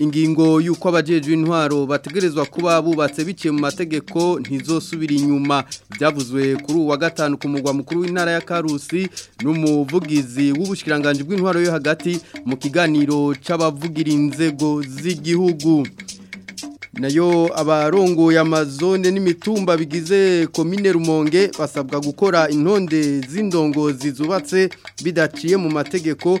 ingingo y'uko abajeje intwaro bategerezwa kuba bubatse biciye mu mategeko ntizosubira inyuma byavuzwe kuri uwa gatanu ku mugwa mukuru w'intara ya Karusi n'umuvugizi w'ubushikiranganje bw'intwaro yo hagati mu kiganiro c'abavugira inzego z'igihugu nayo abarongoye amazone n'imitumba bigize komine rumonge basabwa gukora intonde z’indongo zizubatse bidaciye mu mategeko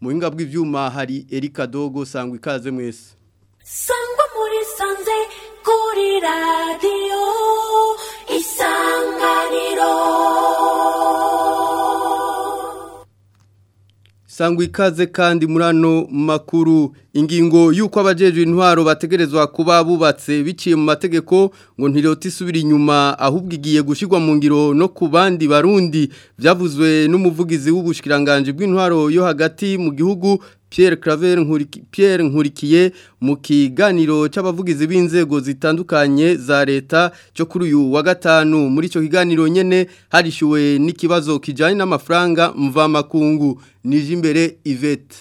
mu buhinga bw'ibyuma hari erika dogo sangu ikaze mwese sangwa muri sanze kuri radiyo sangwa ikaze kandi murano makuru ingingo y'uko abajejwe intwaro bategerezwa kuba bubatse biciye mu mategeko ngo ntiroti isubira inyuma ahubwo igiye gushyirwa mu ngiro no ku bandi barundi byavuzwe n'umuvugizi w'ubushikiranganje bw'intwaro yo hagati mu gihugu Pierre Claver Nkuriki Pierre Nkurikiye mu kiganiro cy'abavugizi b'inzego zitandukanye za leta cyo kuri uyu wa gatanu muri ico kiganiro nyene harishuwe n'ikibazo kijanye n'amafaranga mva makungu nijimbere Yvette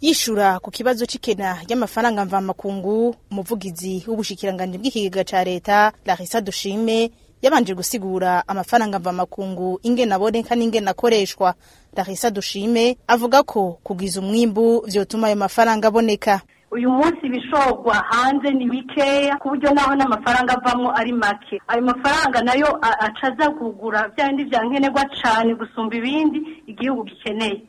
Yishura ku kibazo c'ikena y'amafaranga mva makungu umuvugizi w'ubushikiranganje bw'ikigega ca leta Larissa Dushime yabanje gusigura amafaranga mvamakungu ingena aboneka n'ingena akoreshwa Larissa Dushime avuga ko kugiza umwimbu vyotuma ayo mafaranga aboneka uyu munsi ibishogwa hanze ni bikeya ku buryo naho n'amafaranga avamo ari make ayo mafaranga nayo acaza kugura bya bindi bya nkenerwa cyane gusumba ibindi igihugu gikeneye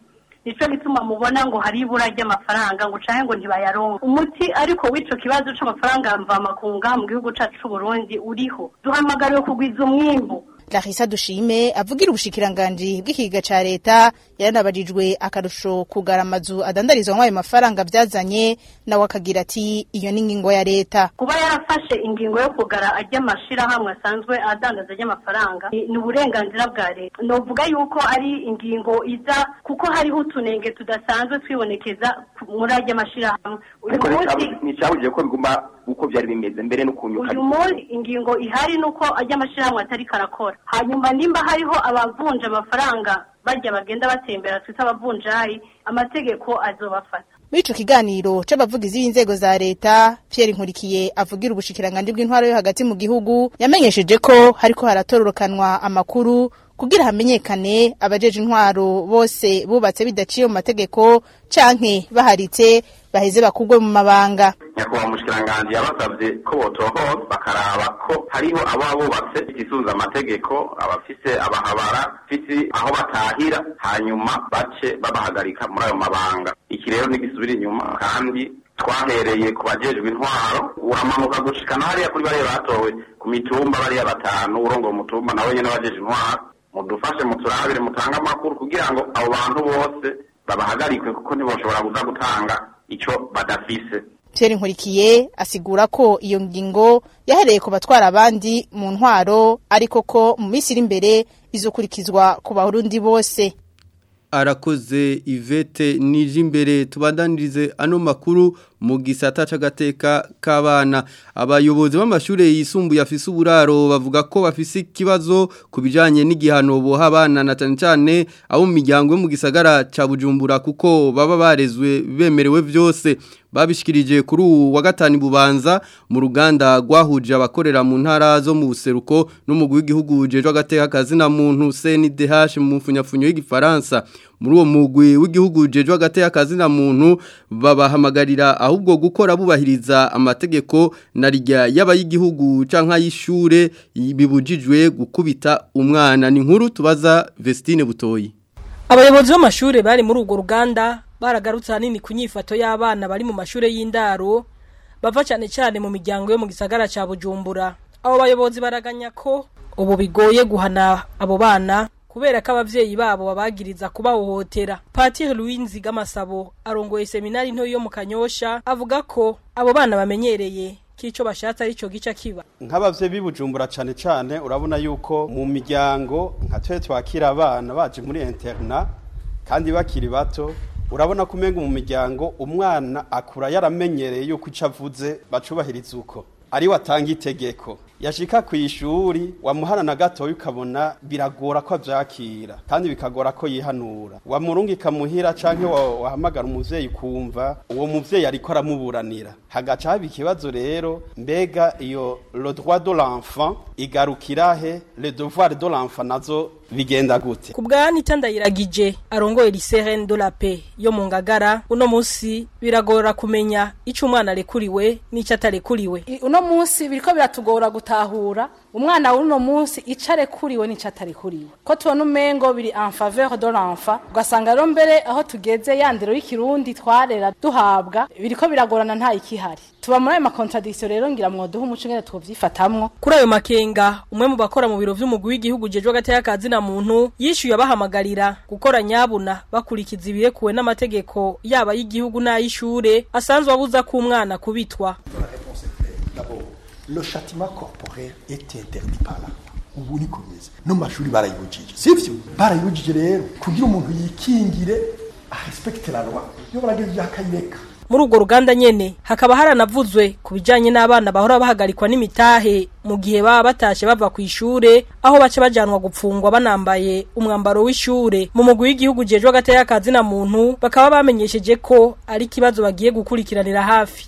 nicyo bituma mubona ngo hari ibura ry'amafaranga ngo ucahe ngo ntibayaronke umuti ariko w'icyo kibazo cy'amafaranga mvamakunga mu gihugu cyacu cy'u Burundi uriho duhamagariwe kugwiza umwimbu Lahisa Dushime avugira ubushikiranganji bw'ikiga ca leta yaranabajijwe akarusho kugara amazu adandarizwamwo nk’ayo mafaranga vyazanye nawe akagira ati iyo ni ingingo ya leta kuba yarafashe ingingo yo kugara ajya amashirahamwe asanzwe adandaza ry'amafaranga ni uburenganzira bwa leta novuga yuko ari ingingo iza kuko hariho utunenge tudasanzwe twibonekeza muri ajya amashirahamwe uyu munsi uko byari bimeze mbere no kunyuka uyu munsi ingingo ihari nuko ajya amashirahamwe atari karakora hanyuma nimba hariho abavunja amafaranga bajya bagenda batembera twita abavunjayi amategeko azobafata muri ico kiganiro c'abavugizi b'inzego za leta Pierre Nkurikiye avugira ubushikiranganje bw'intwaro yo hagati mu gihugu yamenyesheje ko hariko haratororokanwa amakuru kugira hamenyekane abajeje intwaro bose bubatse bidaciye mu mategeko canke baharitse baheze bakugwe mu mabanga nyakubahwa umushikiranganji yabasabye ko botohoza bakaraba ko hariho ababubatse igisunza amategeko abafise abahabara fisi aho batahira hanyuma bace babahagarika muri ayo mabanga iki rero n'igisubira inyuma kandi twahereye ku bajejwe intwaro uramanuka gushika hariya kuri bariya batowe ku mitumba bariya batanu urongo mutumba nawe nyene abajejwe intwaro mudufashe muturabire mutange amakuru kugira ngo abo bantu bose babahagarikwe kuko ntiboshobora kuza gutanga icyo badafise Pierre Nkurikiye asigura ko iyo ngingo yahereye ku batwara abandi mu ntwaro ariko ko mu misiri imbere izokurikizwa ku barundi bose arakoze ivete n'ijimbere tubandanirize ano makuru mu gisata cy'agateka k'abana abayobozi b'amashuri yisumbuye afise uburaro bavuga ko bafise ikibazo ku bijyanye n'igihano boha abana na cyane cyane abo mu miryango yo mu gisagara ca bujumbura kuko baba barezwe bemerewe byose babishikirije kuri wa gatanu bubanza mu ruganda rwahuje abakorera mu ntara zo mu buseruko n'umugwi w'igihugu ujejwe agateka kazina muntu CNDH mu mfunyafunyo y'igifaransa muri uwo mugwi w'igihugu jejwe hagati y'akazina muntu babahamagarira ahubwo gukora bubahiriza amategeko na rya yaba y'igihugu canka y'ishure bibujijwe gukubita umwana ni nkuru tubaza Vestine Butoyi Abayobozi b'amashure bari muri urwo ruganda baragarutse hanini ku y'abana bari mu mashure y'indaro bava cyane cyane mu miryango yo mu gisagara ca Bujumbura abo bayobozi baraganya ko ubu bigoye guhana abo bana kubera ko ababyeyi babo babagiriza kubahohotera patire Louise Gamasabo arongoye seminari nto yo mu Kanyosha avuga ko abo bana bamenyereye k’icyo bashatse ari cyo gica kiba nk'abavye bibujumbura cyane cyane urabona yuko mu miryango nka twe twakira abana baje muri interna kandi bakiri bato urabona kumenga mu miryango umwana akura yaramenyereye yuko icavuze bacubahiriza uko ari watanga itegeko yashika ku ishuri wamuhana na gato ukabona biragora ko avyakira kandi bikagora ko yihanura wamurungika muhira canke wahamagara umuvyeyi kumva uwo muvyeyi ariko aramuburanira hagaca haba ikibazo rero mbega iyo le droit de l'enfant igarukira he le devoir de l'enfant nazo Vigenda gute kubwa ntitandayiragije arongoye lycée de la paix yo mu ngagara uno munsi biragora kumenya ico lekuliwe arekuriwe n'icyo atarekuriwe uno munsi biriko biratugora gutahura umwana w'uno munsi icare kuriwe n'ico atari kuriwe ko tubona umengo biri en faveur de ugasanga rero mbere aho tugeze yandero y'ikirundi twarera duhabwa biriko biragorana nta ikihari tuba muri ayo makontradiction rero ngira mwoduha umuco ngene twovyifatamwo kuri ayo makenga umwe mu bakora mu biro vy'umugwi w'igihugu Jejo agataya kazina muntu yishyuye abahamagarira gukora nyabuna bakurikiza ibirekuwe n'amategeko yaba y'igihugu n'ay'ishure asanzwe abuza ko umwana kubitwa le châtiment corporel est interdit par la ubu nikomeze no mashuri barayibujije sivyo barayibujije rero kugira umuntu yikingire arespekte la loi yo barageje akayireka muri urwo ruganda nyine hakaba haranavuzwe ku bijyanye n'abana bahora bahagarikwa n'imitahe mu gihe baba batashye bava ku ishure aho bace bajyanwa gupfungwa banambaye umwambaro w'ishure mu mugwi w'igihugu jejwe agateyakazi na muntu bakaba bamenyesheje ko ari ikibazo bagiye gukurikiranira hafi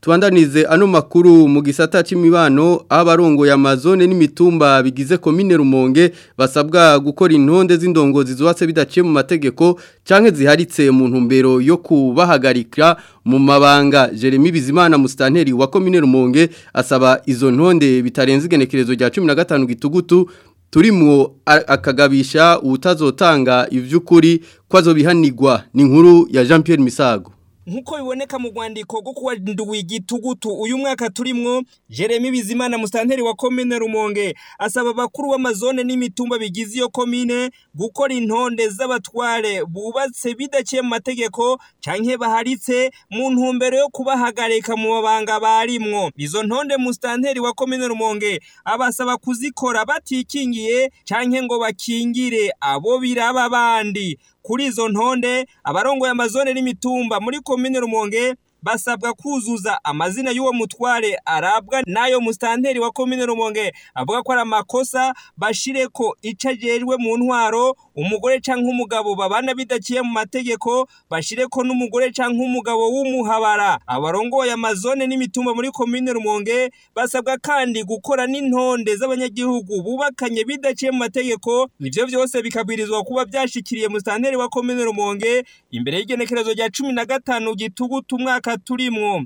tubandanize ano makuru mu gisata cy'imibano abarongoye amazone n'imitumba bigize komine rumonge basabwa gukora intonde z'indongozi zubatse bidaciye mu mategeko cyangwa ziharitse mu ntumbero yo kubahagarika mu mabanga Jeremy Bizimana Mustanteri wa komine rumonge asaba izo ntonde bitarenze igenekerezo na 15 gitugutu turimwo akagabisha ubutazotanga ivy'ukuri kwazo bihanirwa ni inkuru ya Jean Pierre Misago nk'uko biboneka mu rwandiko rwo kuwa ndwi igitugutu uyu mwaka turimwo jeremy bizimana musanteri wa komine rumonge asaba abakuru b'amazone n'imitumba bigize iyo komine gukora intonde z'abatware bubatse bidaciye mu mategeko canke baharitse mu ntumbero yo kubahagarika mu mabanga barimwo izo ntonde musanteri wa komine rumonge abasaba kuzikora batikingiye canke ngo bakingire abo biraba bandi Kuri izo ntonde abarongoye amazone n'imitumba muri komine Rumonge basabwa kuzuza amazina y'uwo mutware arabwa n'ayo musitanteri wa komine rumonge avuga ko ari amakosa bashire ko ico mu ntwaro umugore canke umugabo babana bidakiye mu mategeko bashire ko n'umugore canke umugabo w'umuhabara abarongoye amazone n'imitumba muri komine rumonge basabwa kandi gukora n'intonde z'abanyagihugu bubakanye bidaciye mu mategeko ivyo vyose bikabwirizwa kuba vyashikiriye musitanteri wa komine rumonge imbere y'igenekerezo rya cumi na gatanu gitugutu umwaka myaka turimo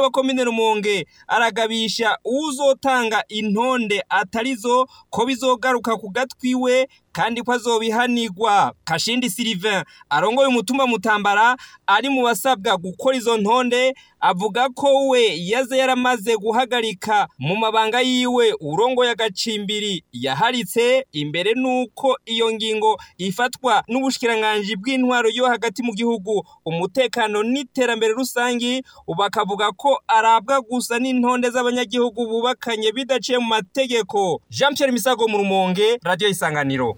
wa komine rumonge aragabisha uzotanga intonde atarizo ko bizogaruka ku gatwiwe kandi ko azobihanirwa kashindi sirive arongoye umutumba mutambara ari mu basabwa gukora izo ntonde avuga ko we yaze yaramaze guhagarika mu mabanga yiwe urongoye agacimbiri yaharitse imbere nuko iyo ngingo ifatwa n'ubushikiranganji bw'intwaro yo hagati mu gihugu umutekano n'iterambere rusange bakavuga ko arabwa gusa n'intonde z'abanyagihugu bubakanye bidaciye mu mategeko jean Pierre misago mu rumonge radiyo isanganiro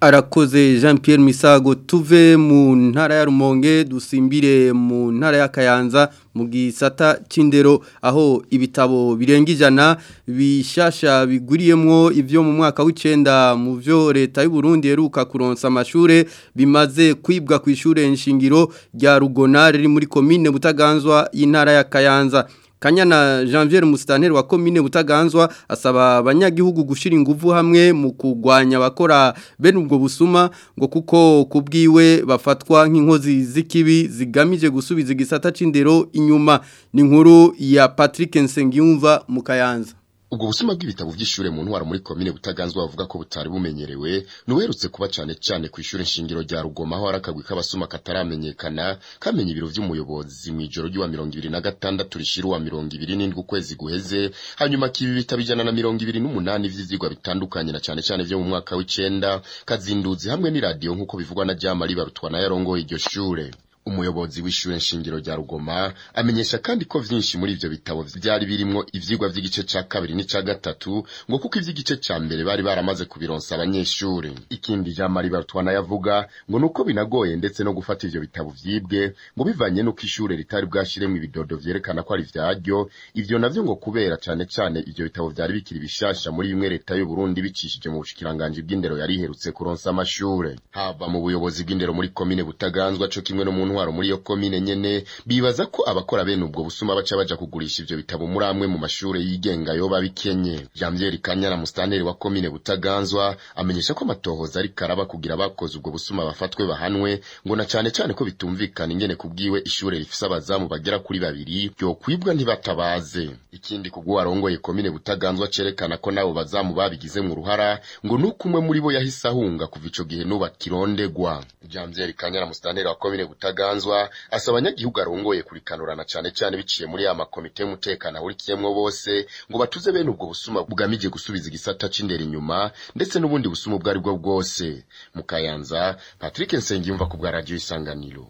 arakoze jean Pierre misago tuve mu ntara ya rumonge dusimbire mu ntara ya kayanza mu gisata cy'indero aho ibitabo birenga ijana bishasha biguriyemo ibyo mu mwaka w’icenda mu byo leta y'u Burundi yeruka kuronsa amashuri bimaze kwibwa ku ishuri nshingiro rya rugona riri muri komine butaganzwa y'intara ya kayanza Kanyana Janvier Mustaner wa Komine Butaganzwa asaba abanyagihugu gushira ingufu hamwe mu kugwanya abakora bene ubwo busuma ngo kuko kubwiwe bafatwa nk'inkozi z'ikibi zigamije gusubiza igisata c'indero inyuma ni ya Patrick Nsengiyumva Mukayanza ubwo busuma bw'ibitabo by'ishure mu ntwaro muri komine butaganzwa bavuga ko butari bumenyerewe nuwerutse kuba cyane ku ishure nshingiro rya Rugoma aho arakagwi k'abasuma kataramenyekana kamenya ibiro vy'umuyobozi mw'ijoro ry'uwa mirongo ibiri na gatandatu rishira uwa mirongo ibiri n'indwi ukwezi guheze hanyuma kibi bitabo ijana na mirongo ibiri n'umunani vy'ivyigwa bitandukanye na cyane cyane vyo mu mwaka w'icenda kazinduzi hamwe n'iradiyo nk'uko bivugwa na Jamali Barutwa nayo arongoye iryo shure umuyobozi w'ishure nshingiro rya Rugoma amenyesha kandi ko byinshi muri ibyo bitabo byari birimo ivyigwa by’igice cya kabiri n’icya gatatu ngo kuko iby’igice cya mbere bari baramaze kubironsa abanyeshure ikindi jambo ribatwana yavuga ngo uko binagoye ndetse no gufata ibyo bitabo vyibwe ngo bivanye nuko ishure ritari bwashiremwo ibidodo byerekana ko ari vyaryo ibyo nabyo ngo kubera cyane cyane ibyo bitabo byari bikiri bishasha muri bimwe leta y'u Burundi bicishije mu bushikiranganji bw'indero yari iherutse kuronsa amashuri hava mu buyobozi bw'indero muri komine Butaganzwa cyo kimwe n'umuntu intwaro muri iyo komine nyene bibaza ko abakora bene ubwo busuma baca baja kugurisha ivyo bitabo muri amwe mu mashure yigenga yoba bikenye Janvier Kanyana mustaneri wa komine Butaganzwa amenyesha ko amatohoza ari karaba kugira bakoze ubwo busuma bafatwe bahanwe ngo na cane cane ko bitumvikana ingene kubwiwe ishure rifise abazamu bagera kuri babiri byo kwibwa ntibatabaze ikindi kugwa arongoye komine Butaganzwa cerekana ko nabo bazamu babigize mu ruhara ngo nukumwe muri bo yahise ahunga kuva ico gihe nuba kirondegwa Janvier mustaneri wa komine Butaganzwa Ruganzwa asaba abanyagihugu arongoye kurikanurana cyane cyane biciye muri ya makomite y'umutekano ahurikiyemwo bose ngo batuze bene ubwo busuma bugamije gusubiza igisata c'indera inyuma ndetse n'ubundi busuma ubwo aribwo bwose Mukayanza Patrick Nsengiyumva ku bwa radio Isanganiro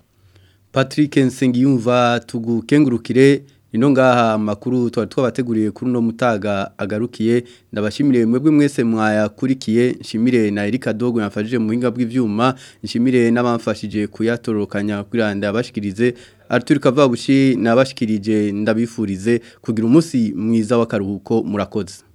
Patrick Nsengiyumva tugukengurukire ino makuru twari twabateguriye kuri no mutaga agarukiye ndabashimire mwebwe mwese mwayakurikiye nshimire na Erika Dogo yafashije mu hinga bw'ivyuma nshimire n'abamfashije kuyatorokanya kugira abashikirize Arthur Kavabushi nabashikirije ndabifurize kugira umunsi mwiza w'akaruhuko murakoze